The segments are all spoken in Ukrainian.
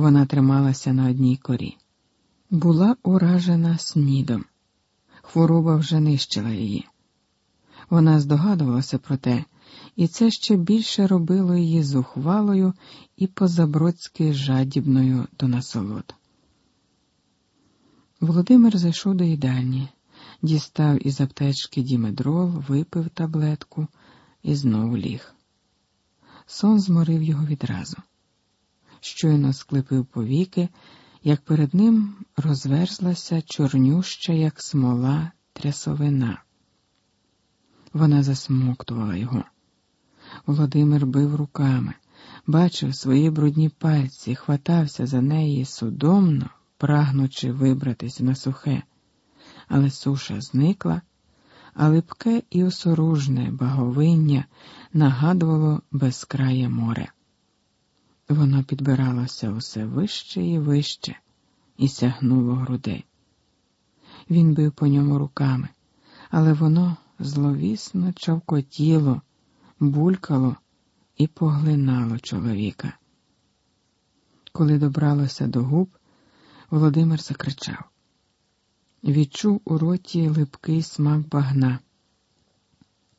вона трималася на одній корі. Була уражена снідом. Хвороба вже нищила її. Вона здогадувалася про те, і це ще більше робило її зухвалою і позабродськи жадібною до насолод. Володимир зайшов до їдальні, дістав із аптечки дімедрол, випив таблетку і знову ліг. Сон зморив його відразу. Щойно склепив повіки, як перед ним розверзлася чорнюща, як смола, трясовина. Вона засмоктувала його. Володимир бив руками, бачив свої брудні пальці, хватався за неї судомно, прагнучи вибратись на сухе, але суша зникла, а липке і осоружне баговиння нагадувало безкрає море. Воно підбиралося усе вище і вище і сягнуло грудей. Він бив по ньому руками, але воно зловісно човкотіло, булькало і поглинало чоловіка. Коли добралося до губ, Володимир закричав. Відчув у роті липкий смак багна,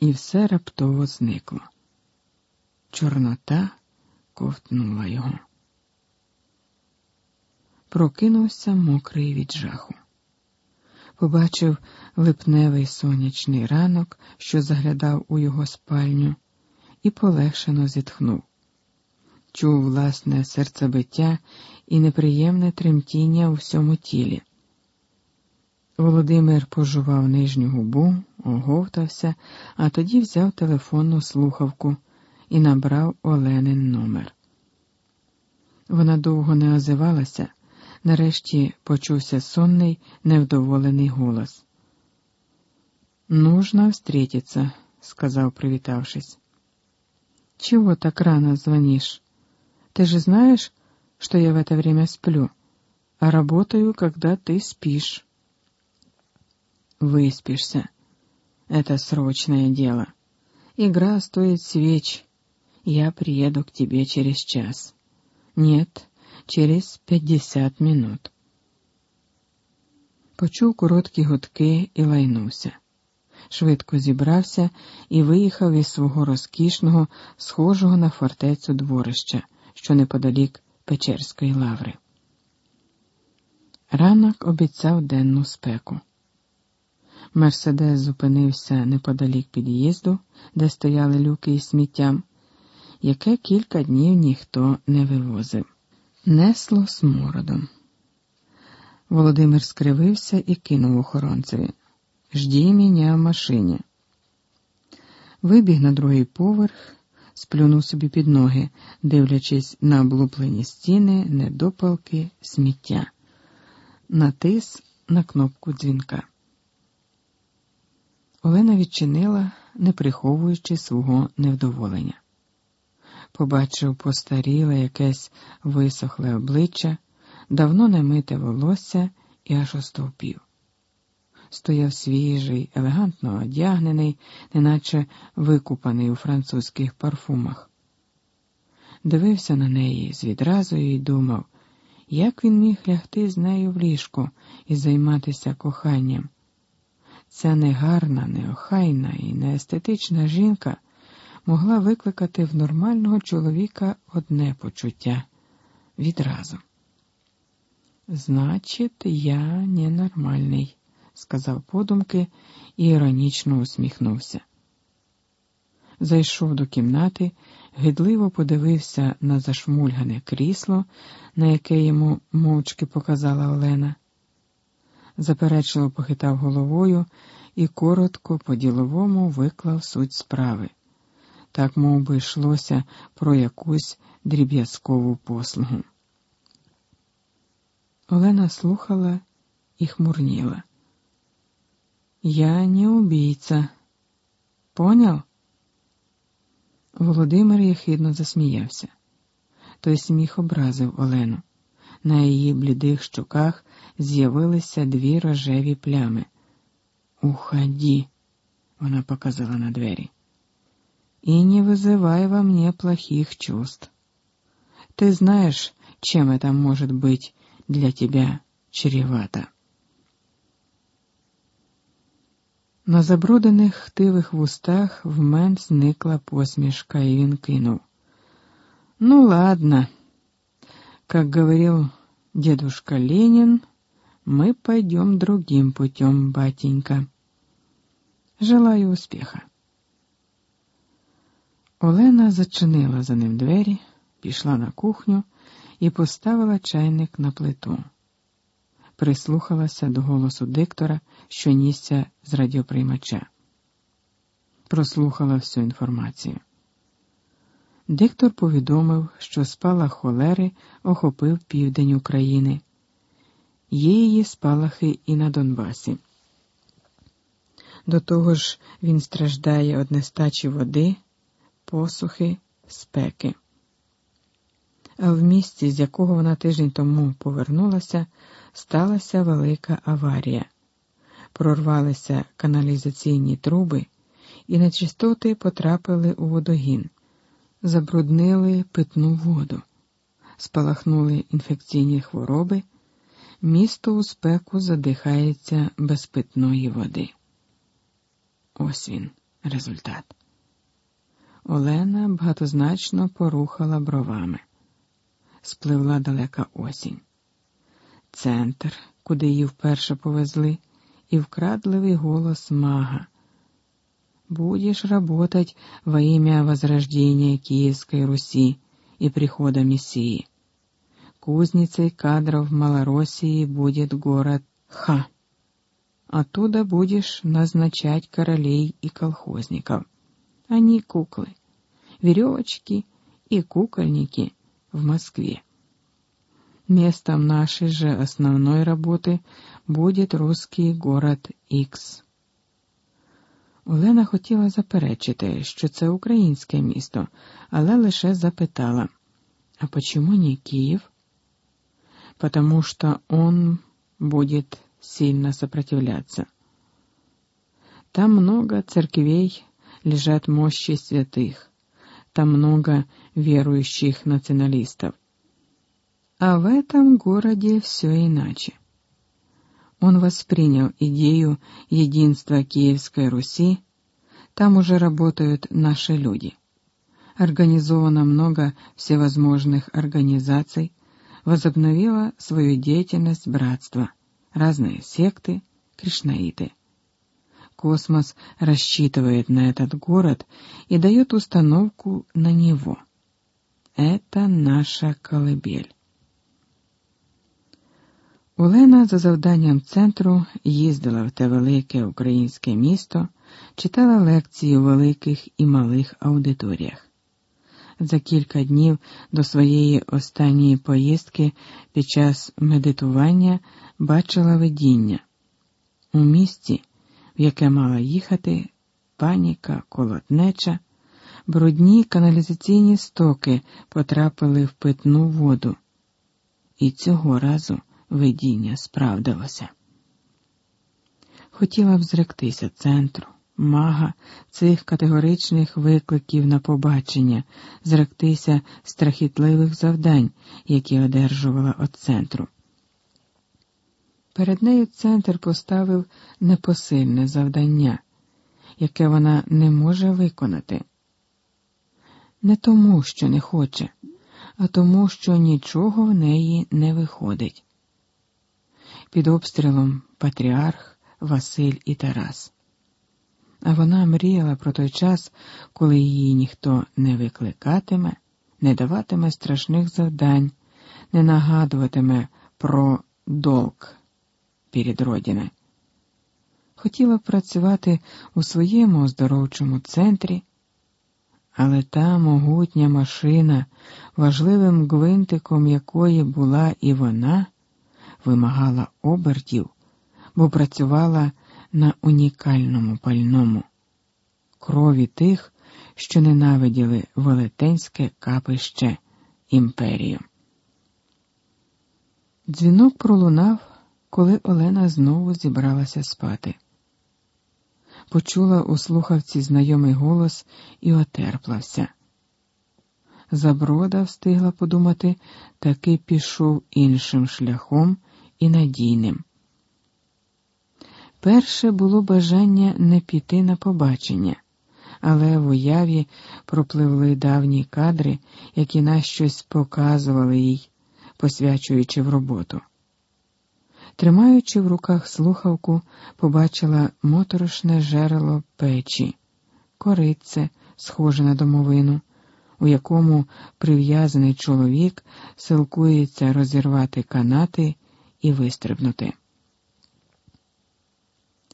і все раптово зникло. Чорнота ковтнула його. Прокинувся мокрий від жаху. Побачив липневий сонячний ранок, що заглядав у його спальню, і полегшено зітхнув. Чув власне серцебиття і неприємне тремтіння у всьому тілі. Володимир пожував нижню губу, оговтався, а тоді взяв телефонну слухавку і набрав Оленин номер. Вона довго не озивалася, нарешті почувся сонний, невдоволений голос. Нужно встретиться, сказал, привітавшись. Чего так рано звонишь? Ты же знаешь, что я в это время сплю, а работаю, когда ты спишь. Выспишься. Это срочное дело. Игра стоит свеч. Я приеду к тебе через час. Нет, через п'ятдесят минут. Почув короткі гудки і лайнувся. Швидко зібрався і виїхав із свого розкішного, схожого на фортецю дворища, що неподалік Печерської лаври. Ранок обіцяв денну спеку. Мерседес зупинився неподалік під'їзду, де стояли люки із сміттям, яке кілька днів ніхто не вивозив. Несло смородом. Володимир скривився і кинув охоронцеві. Жді мене в машині. Вибіг на другий поверх, сплюнув собі під ноги, дивлячись на облуплені стіни, недопалки, сміття, натис на кнопку дзвінка. Олена відчинила, не приховуючи свого невдоволення. Побачив постаріле якесь висохле обличчя, давно не мите волосся і аж остовпів. Стояв свіжий, елегантно одягнений, неначе викупаний у французьких парфумах. Дивився на неї з відразою і думав, як він міг лягти з нею в ліжко і займатися коханням. Ця негарна, неохайна і неестетична жінка могла викликати в нормального чоловіка одне почуття відразу. Значить, я ненормальний, сказав подумки і іронічно усміхнувся. Зайшов до кімнати, гидливо подивився на зашмульгане крісло, на яке йому мовчки показала Олена. Заперечливо похитав головою і коротко по діловому виклав суть справи так мов би, йшлося про якусь дріб'язкову послугу. Олена слухала і хмурніла. Я не убійця. Поняв? Володимир єхидно засміявся. Той сміх образив Олену. На її блідих щоках з'явилися дві рожеві плями. Уходи, вона показала на двері и не вызывай во мне плохих чувств. Ты знаешь, чем это может быть для тебя чревато. На забруднених хтивих вустах в мен зникла посмішка, і він кинув. Ну ладно, как говорил дедушка Ленин, мы пойдем другим путем, батенька. Желаю успіха. Олена зачинила за ним двері, пішла на кухню і поставила чайник на плиту. Прислухалася до голосу диктора, що нісся з радіоприймача. Прослухала всю інформацію. Диктор повідомив, що спалах холери охопив південь України. Є її спалахи і на Донбасі. До того ж, він страждає од нестачі води, посухи, спеки. А в місті, з якого вона тиждень тому повернулася, сталася велика аварія. Прорвалися каналізаційні труби, і нечистоти потрапили у водогін, забруднили питну воду, спалахнули інфекційні хвороби, місто у спеку задихається без питної води. Ось він, результат. Олена багатозначно порухала бровами. Спливла далека осінь. Центр, куди її вперше повезли, і вкрадливий голос мага. Будешь работать во имя возрождения Киевской Руси и прихода Мессии. Кузницей кадров Малороссии будет город Ха. Оттуда будешь назначать королей и колхозников. Они куклы, веревочки и кукольники в Москве. Местом нашей же основной работы будет русский город Икс. Олена хотіла заперечити, що це українське місто, але лише запитала, а почему не Киев? Потому что он будет сильно сопротивляться. Там много церквей, лежат мощи святых, там много верующих националистов. А в этом городе все иначе. Он воспринял идею единства Киевской Руси, там уже работают наши люди. Организовано много всевозможных организаций, возобновило свою деятельность братство, разные секты, кришнаиты. Космос рассчитывает на этот город и дает установку на него. Это наша колыбель. Олена за завданням центру їздила в те велике українське місто, читала лекції у великих і малих аудиторіях. За кілька днів до своєї останньої поїздки під час медитування бачила видіння. У місті, в яке мала їхати, паніка, колотнеча, брудні каналізаційні стоки потрапили в питну воду. І цього разу видіння справдилося. Хотіла б зректися центру, мага, цих категоричних викликів на побачення, зректися страхітливих завдань, які одержувала від центру. Перед нею центр поставив непосильне завдання, яке вона не може виконати. Не тому, що не хоче, а тому, що нічого в неї не виходить під обстрілом Патріарх, Василь і Тарас. А вона мріяла про той час, коли її ніхто не викликатиме, не даватиме страшних завдань, не нагадуватиме про долг перед Родиною. Хотіла працювати у своєму оздоровчому центрі, але та могутня машина, важливим гвинтиком якої була і вона вимагала обертів, бо працювала на унікальному пальному крові тих, що ненавиділи велетенське капище імперію. Дзвінок пролунав, коли Олена знову зібралася спати. Почула у слухавці знайомий голос і отерплався. Заброда встигла подумати, таки пішов іншим шляхом і надійним. Перше було бажання не піти на побачення, але в уяві пропливли давні кадри, які на щось показували їй, посвячуючи в роботу. Тримаючи в руках слухавку, побачила моторошне жерело печі, корице, схоже на домовину, у якому прив'язаний чоловік силкується розірвати канати і вистрибнути.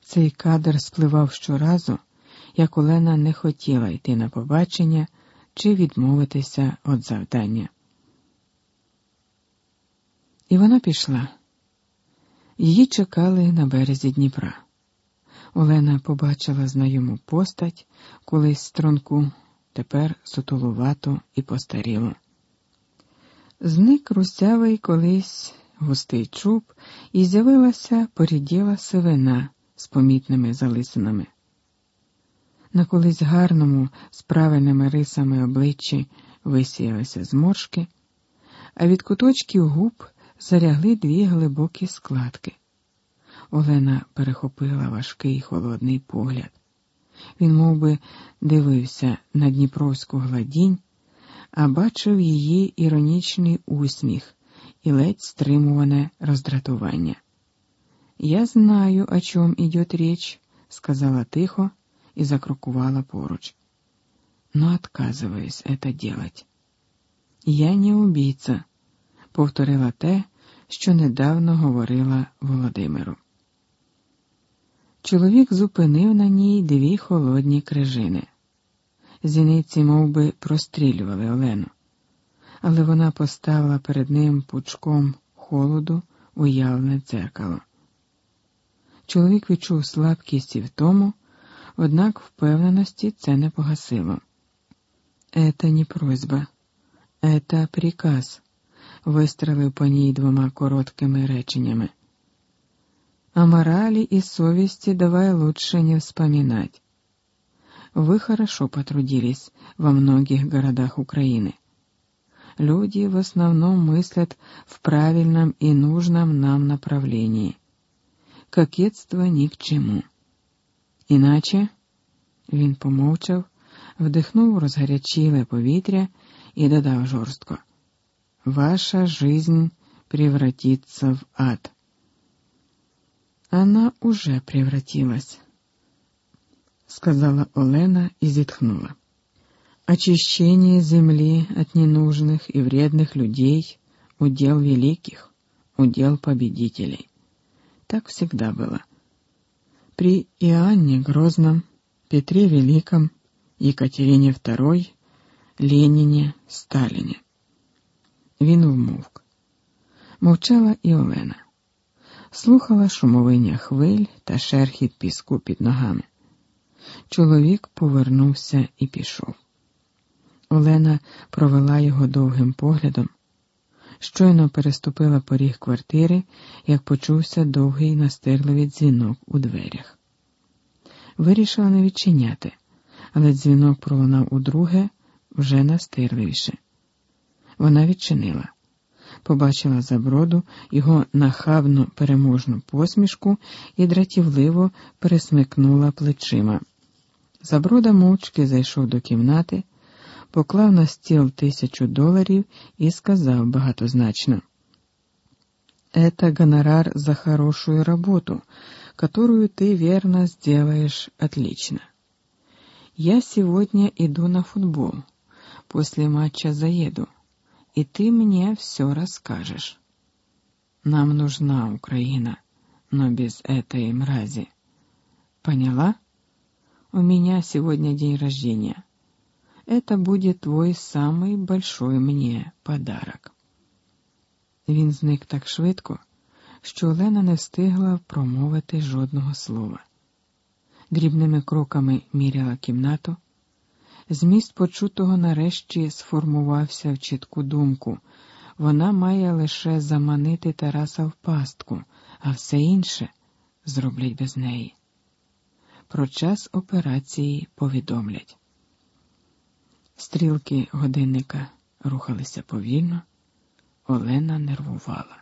Цей кадр спливав щоразу, як Олена не хотіла йти на побачення чи відмовитися від завдання. І вона пішла. Її чекали на березі Дніпра. Олена побачила знайому постать колись струнку, тепер сутулувато і постаріло. Зник русявий колись густий чуб, і з'явилася поріділа сивина з помітними залисинами. На колись гарному, з правильними рисами обличчі висіялися зморшки, а від куточків губ зарягли дві глибокі складки. Олена перехопила важкий холодний погляд. Він мов би, дивився на Дніпровську гладінь, а бачив її іронічний усміх і ледь стримуване роздратування. Я знаю, о чем идет речь, сказала тихо и закрукувала поруч. Но отказываюсь это делать. Я не убійця, повторила те, що недавно говорила Володимиру. Чоловік зупинив на ній дві холодні крижини. Зіниці мов би, прострілювали Олену, але вона поставила перед ним пучком холоду уявне дзеркало. Чоловік відчув слабкість і втому, однак впевненості це не погасило. «Это не просьба, это приказ, вистрелив по ній двома короткими реченнями. О морали и совести давай лучше не вспоминать. Вы хорошо потрудились во многих городах Украины. Люди в основном мыслят в правильном и нужном нам направлении кокетство ні к чому. Іначе він помовчав, вдихнув розгарячіле повітря і додав жорстко: Ваша жизнь превратится в ад. Она уже превратилась, сказала Олена и зітхнула. Очищение земли от ненужных и вредных людей — удел великих, удел победителей. Так всегда было. При Иоанне Грозном, Петре Великом, Екатерине II, Леніні, Сталіні. Він вмовк. Мовчала і Олена, слухала шумовиння хвиль та шерхіт піску під ногами. Чоловік повернувся і пішов. Олена провела його довгим поглядом. Щойно переступила поріг квартири, як почувся довгий настирливий дзвінок у дверях. Вирішила не відчиняти, але дзвінок пролунав удруге вже настирливіше. Вона відчинила, побачила заброду його нахабну переможну посмішку і дратівливо пересмикнула плечима. Заброда мовчки зайшов до кімнати поклав на стіл тисячу доларів і сказав багатозначно. Это гонорар за хорошую работу, которую ты верно сделаешь отлично. Я сегодня иду на футбол. После матча заеду, и ты мне все расскажешь. Нам нужна Украина, но без этой мрази. Поняла? У меня сегодня день рождения. Это будет твой самый большой мне подарок. Він зник так швидко, що Олена не встигла промовити жодного слова. Дрібними кроками міряла кімнату. Зміст почутого нарешті сформувався в чітку думку. Вона має лише заманити Тараса в пастку, а все інше зроблять без неї. Про час операції повідомлять. Стрілки годинника рухалися повільно, Олена нервувала.